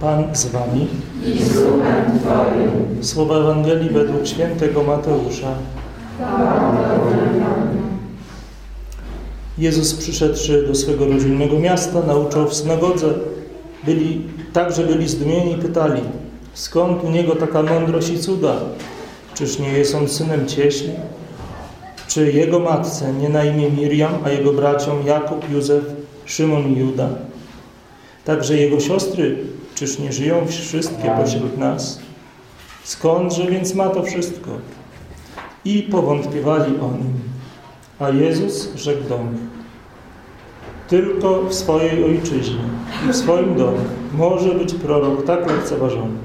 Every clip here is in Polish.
Pan z wami. i z duchem Twoim. Słowa Ewangelii według świętego Mateusza. Jezus przyszedłszy do swego rodzinnego miasta, nauczał w synagodze. Byli, także byli zdumieni i pytali, skąd u Niego taka mądrość i cuda? Czyż nie jest On synem cieśli? Czy Jego matce nie na imię Miriam, a Jego braciom Jakub, Józef, Szymon i Juda? Także Jego siostry, czyż nie żyją wszystkie pośród nas? Skądże więc ma to wszystko? I powątpiewali o nim. A Jezus rzekł do nich: Tylko w swojej ojczyźnie i w swoim domu może być prorok tak lekceważony.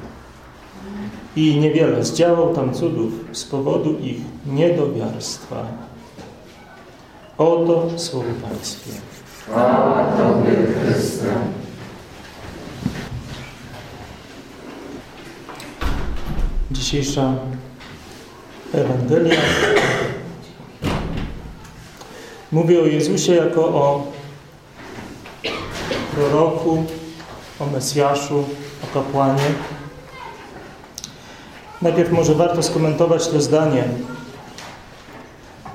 I niewiele zdziałał tam cudów z powodu ich niedowiarstwa. Oto słowo Pańskie. Chwała Tobie, Chryste. Dzisiejsza Ewangelia mówi o Jezusie jako o proroku, o Mesjaszu, o kapłanie. Najpierw może warto skomentować to zdanie.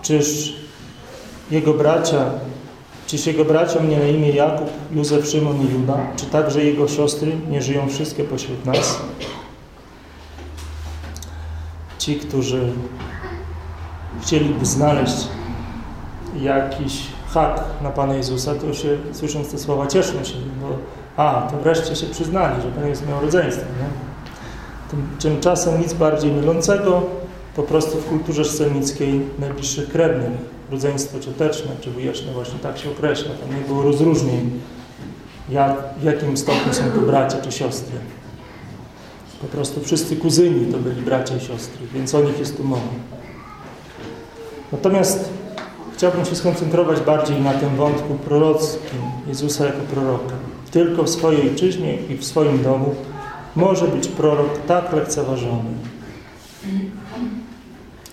Czyż jego bracia, czyż jego braciom nie na imię Jakub, Józef, Szymon i Juda, czy także jego siostry nie żyją wszystkie pośród nas? Ci, którzy chcieliby znaleźć jakiś hak na Pana Jezusa, to się słysząc te słowa cieszą się, bo a, to wreszcie się przyznali, że Pan Jezus miał rodzeństwo. Nie? Tym, tymczasem nic bardziej mylącego, po prostu w kulturze scenickiej najbliższych krewnych, rodzeństwo cioteczne czy wujeczne właśnie tak się określa. Tam nie było rozróżnień, jak, w jakim stopniu są to bracia czy siostry. Po prostu wszyscy kuzyni to byli bracia i siostry, więc o nich jest tu mowa. Natomiast chciałbym się skoncentrować bardziej na tym wątku prorockim Jezusa jako proroka. Tylko w swojej ojczyźnie i w swoim domu może być prorok tak lekceważony.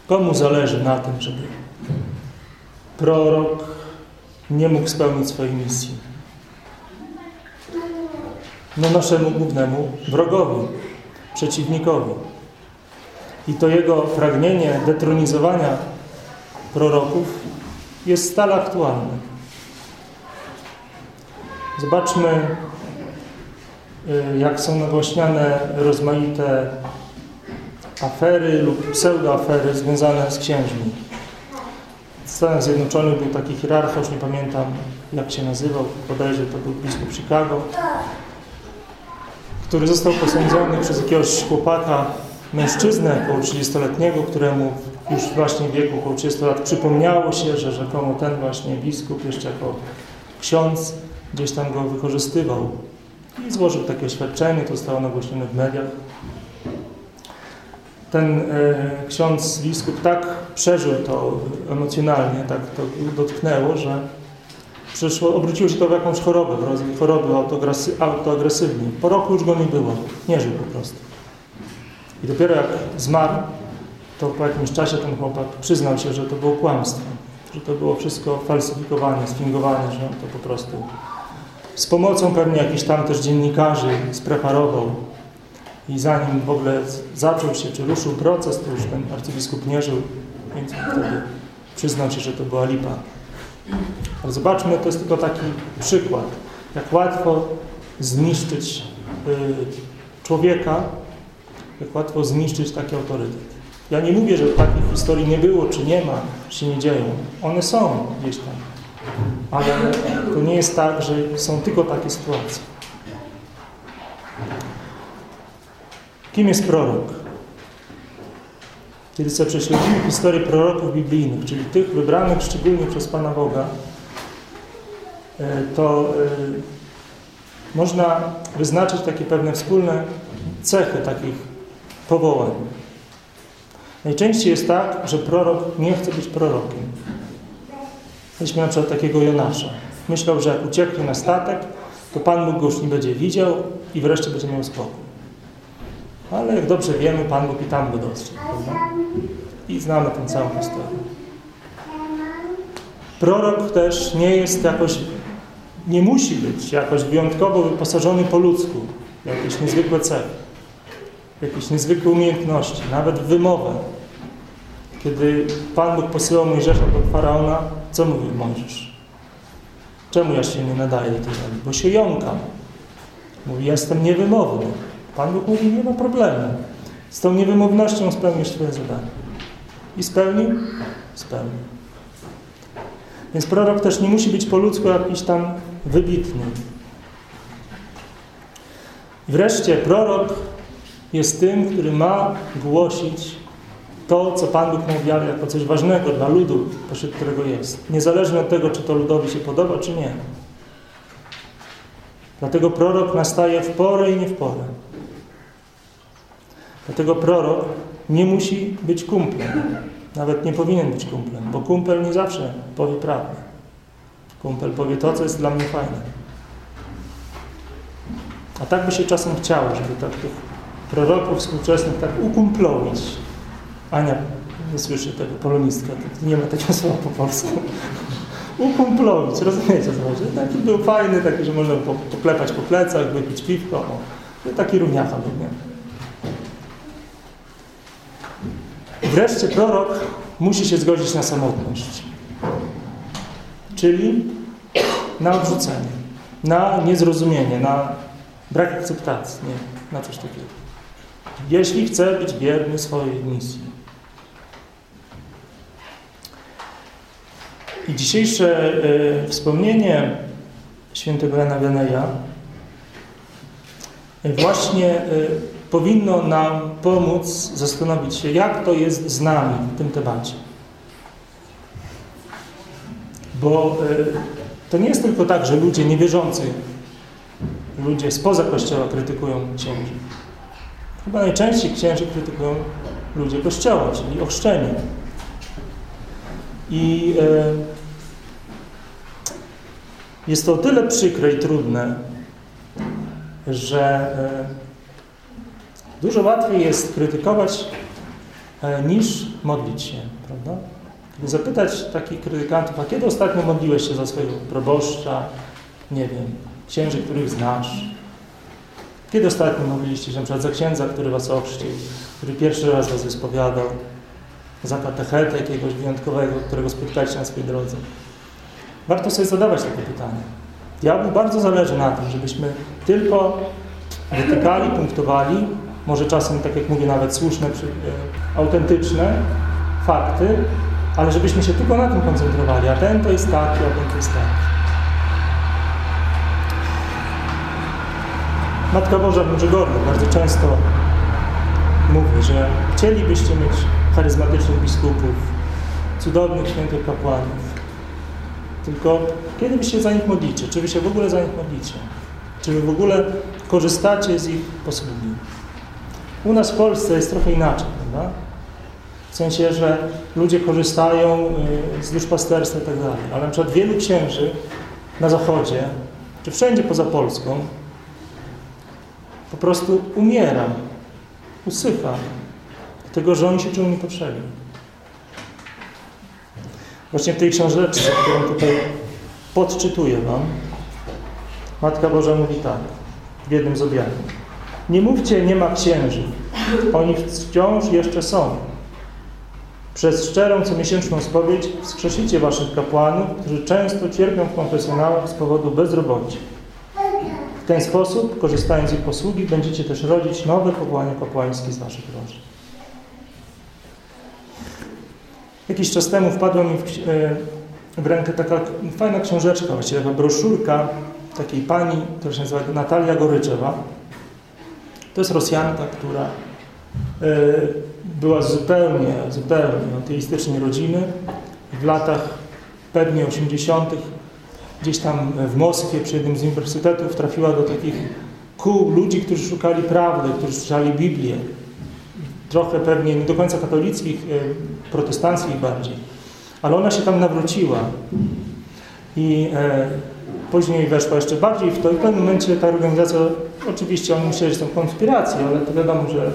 Komu zależy na tym, żeby prorok nie mógł spełnić swojej misji? No naszemu głównemu wrogowi, przeciwnikowi. I to jego pragnienie detronizowania proroków jest stale aktualne. Zobaczmy, y, jak są nagłaśniane rozmaite afery lub pseudoafery związane z księżmi. W Stanach Zjednoczonych był taki hierarcha, już nie pamiętam jak się nazywał, bodajże to był biskup Chicago, który został posądzony przez jakiegoś chłopaka, mężczyznę około 30-letniego, któremu już właśnie w wieku około 30 lat przypomniało się, że rzekomo ten właśnie biskup jeszcze jako ksiądz gdzieś tam go wykorzystywał. I złożył takie oświadczenie, to zostało nagłośnione w mediach. Ten e, ksiądz, biskup tak przeżył to emocjonalnie, tak to dotknęło, że przyszło, obróciło się to w jakąś chorobę, w rodzaju choroby autoagresywnej. Po roku już go nie było, nie żył po prostu. I dopiero jak zmarł, to po jakimś czasie ten chłopak przyznał się, że to było kłamstwo, że to było wszystko falsyfikowane, sfingowane, że on to po prostu z pomocą pewnie jakichś tam też dziennikarzy spreparował i zanim w ogóle zaczął się, czy ruszył proces, to już ten arcybiskup nie żył, więc wtedy przyznał się, że to była lipa. Zobaczmy, to jest tylko taki przykład, jak łatwo zniszczyć y, człowieka, jak łatwo zniszczyć taki autorytet. Ja nie mówię, że takich historii nie było, czy nie ma, czy się nie dzieją. One są gdzieś tam. Ale to nie jest tak, że są tylko takie sytuacje. Kim jest prorok? Kiedy sobie prześledzimy historię proroków biblijnych, czyli tych wybranych szczególnie przez Pana Boga, to można wyznaczyć takie pewne wspólne cechy takich powołań. Najczęściej jest tak, że prorok nie chce być prorokiem. Weźmy na przykład takiego Jonasza. Myślał, że jak ucieknie na statek, to Pan Bóg go już nie będzie widział i wreszcie będzie miał spokój. Ale jak dobrze wiemy, Pan Bóg i tam go dostrzegł. Prawda? I znamy tę całą historię. Prorok też nie jest jakoś, nie musi być jakoś wyjątkowo wyposażony po ludzku. jakieś niezwykłe cechy, jakieś niezwykłe umiejętności, nawet wymowę. Kiedy Pan Bóg posyłał Mojżesza do Faraona, co mówił Mojżesz? Czemu ja się nie nadaję do roli? Bo się jąkam. Mówi, jestem niewymowny. Pan Bóg mówi, nie ma problemu. Z tą niewymownością spełnisz Twoje zadanie. I spełnił? Spełnił. Więc prorok też nie musi być po ludzku jakiś tam wybitny. Wreszcie prorok jest tym, który ma głosić to, co Pan Bóg mu jako coś ważnego dla ludu, pośród którego jest. Niezależnie od tego, czy to ludowi się podoba, czy nie. Dlatego prorok nastaje w porę i nie w porę. Dlatego prorok nie musi być kumplem. Nawet nie powinien być kumplem, bo kumpel nie zawsze powie prawdę. Kumpel powie to, co jest dla mnie fajne. A tak by się czasem chciało, żeby tak tych proroków współczesnych tak ukumplowić. Ania nie słyszy tego, polonistka, nie ma takiego słowa po polsku. Ukumplowić, rozumiecie co chodzi? Taki był fajny, taki, że można poklepać po plecach, wypić piwko. O. Taki równiacha był, nie? Wreszcie prorok musi się zgodzić na samotność, czyli na odrzucenie, na niezrozumienie, na brak akceptacji, nie, na coś takiego. Jeśli chce być wierny swojej misji. I dzisiejsze y, wspomnienie świętego Jana Wianeja właśnie y, powinno nam pomóc zastanowić się, jak to jest z nami w tym temacie. Bo y, to nie jest tylko tak, że ludzie niewierzący, ludzie spoza Kościoła krytykują księży. Chyba najczęściej księży krytykują ludzie Kościoła, czyli ochrzczeni. I y, jest to o tyle przykre i trudne, że Dużo łatwiej jest krytykować e, niż modlić się, prawda? Zapytać takich krytykantów, a kiedy ostatnio modliłeś się za swojego proboszcza, nie wiem, księży, których znasz? Kiedy ostatnio modliliście się na przykład za księdza, który was ochrzcił, który pierwszy raz was wyspowiadał, za katechetę jakiegoś wyjątkowego, którego spotkaliście na swojej drodze? Warto sobie zadawać takie pytanie. Diabłu bardzo zależy na tym, żebyśmy tylko wytykali, punktowali, może czasem, tak jak mówię, nawet słuszne, e, autentyczne fakty, ale żebyśmy się tylko na tym koncentrowali, a ten to jest taki, a ten to jest taki. Matka Boża w Medjugorje bardzo często mówi, że chcielibyście mieć charyzmatycznych biskupów, cudownych świętych kapłanów. Tylko kiedy wy się za nich modlicie? Czy wy się w ogóle za nich modlicie? Czy wy w ogóle korzystacie z ich posługi? U nas w Polsce jest trochę inaczej, prawda? W sensie, że ludzie korzystają y, z duszpasterstwa i tak dalej. Ale na przykład wielu księży na zachodzie, czy wszędzie poza Polską, po prostu umiera, usycha, dlatego że oni się czują niepotrzebni. Właśnie w tej książeczce, którą tutaj podczytuję Wam, Matka Boża mówi tak, w jednym z objawów. Nie mówcie, nie ma księży. Oni wciąż jeszcze są. Przez szczerą, comiesięczną spowiedź wskrzesicie waszych kapłanów, którzy często cierpią w konfesjonałach z powodu bezrobocia. W ten sposób, korzystając z ich posługi, będziecie też rodzić nowe powołania kapłańskie z waszych rodzin. Jakiś czas temu wpadła mi w, e, w rękę taka fajna książeczka, właściwie taka broszurka takiej pani, która się nazywa Natalia Goryczewa. To jest Rosjanka, która była zupełnie, zupełnie ateistycznej rodziny. W latach pewnie 80. gdzieś tam w Moskwie przy jednym z uniwersytetów trafiła do takich kół ludzi, którzy szukali prawdy, którzy czytali Biblię. Trochę pewnie nie do końca katolickich, e, protestanckich bardziej. Ale ona się tam nawróciła. I e, później weszła jeszcze bardziej w to i w pewnym momencie ta organizacja Oczywiście oni myśleli, że są konspiracje, ale to wiadomo, że e,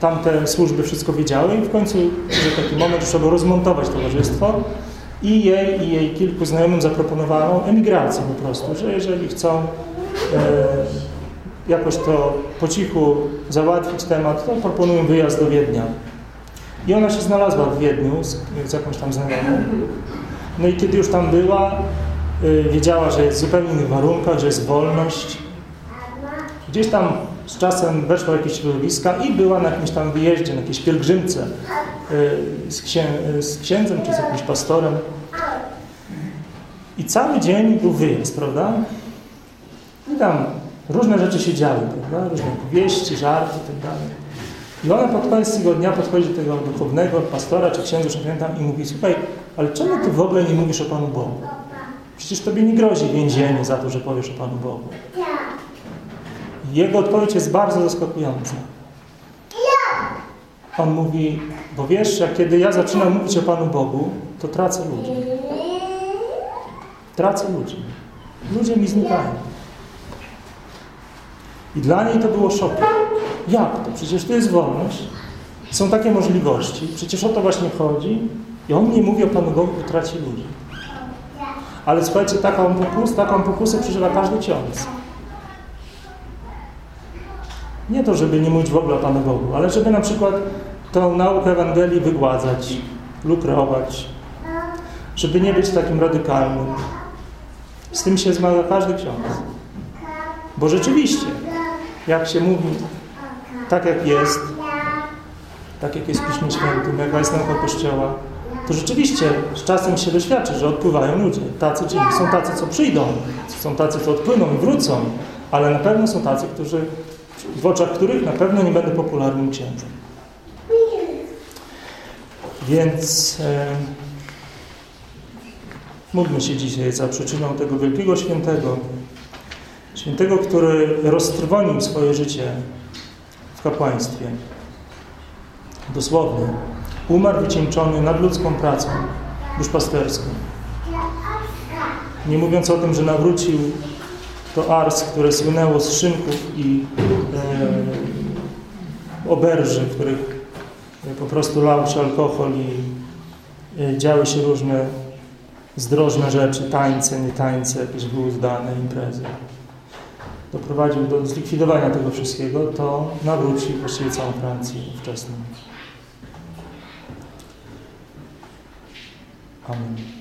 tamte służby wszystko wiedziały i w końcu że taki moment, że trzeba rozmontować towarzystwo i jej i jej kilku znajomym zaproponowano emigrację po prostu, że jeżeli chcą jakoś to po cichu załatwić temat, to proponują wyjazd do Wiednia. I ona się znalazła w Wiedniu z, z jakąś tam znajomą. No i kiedy już tam była, y, wiedziała, że jest w zupełnie innych warunkach, że jest wolność. Gdzieś tam z czasem weszła jakieś środowiska i była na jakimś tam wyjeździe, na jakiejś pielgrzymce y, z, księ z księdzem czy z jakimś pastorem. I cały dzień był wyjazd, prawda? I tam różne rzeczy się działy, prawda? Różne powieści, żarty i tak. I ona pod koniec tego dnia podchodzi do tego duchownego, pastora czy księdza, nie pamiętam, i mówi, słuchaj, ale czemu ty w ogóle nie mówisz o Panu Bogu? Przecież tobie nie grozi więzienie za to, że powiesz o Panu Bogu. Jego odpowiedź jest bardzo zaskakująca. On mówi, bo wiesz, jak kiedy ja zaczynam mówić o Panu Bogu, to tracę ludzi. Tracę ludzi. Ludzie mi znikają. I dla niej to było szokiem. Jak to? Przecież to jest wolność. Są takie możliwości. Przecież o to właśnie chodzi. I on nie mówi o Panu Bogu, bo traci ludzi. Ale słuchajcie, taką pokusę, taką pokusę przeżywa każdy ksiądz. Nie to, żeby nie mówić w ogóle o Panu Bogu, ale żeby na przykład tą naukę Ewangelii wygładzać, lukrować, żeby nie być takim radykalnym. Z tym się zmaga każdy ksiądz. Bo rzeczywiście, jak się mówi, tak jak jest, tak jak jest Piśmie Świętym, jaka jest nauka Kościoła, to rzeczywiście z czasem się doświadczy, że odpływają ludzie. Tacy, są tacy, co przyjdą, są tacy, co odpłyną i wrócą, ale na pewno są tacy, którzy, w oczach których na pewno nie będę popularnym księdzem. Więc e, módlmy się dzisiaj za przyczyną tego wielkiego świętego, świętego, który roztrwonił swoje życie w kapłaństwie. Dosłownie. Umarł wycieńczony nadludzką pracą duszpasterską. Nie mówiąc o tym, że nawrócił to Ars, które słynęło z szynków i oberży, w których po prostu lał się alkohol i e, działy się różne zdrożne rzeczy, tańce, nie tańce, jakieś były udane imprezy. Doprowadził do zlikwidowania tego wszystkiego, to nawrócił właściwie całą Francję ówczesną. Amen.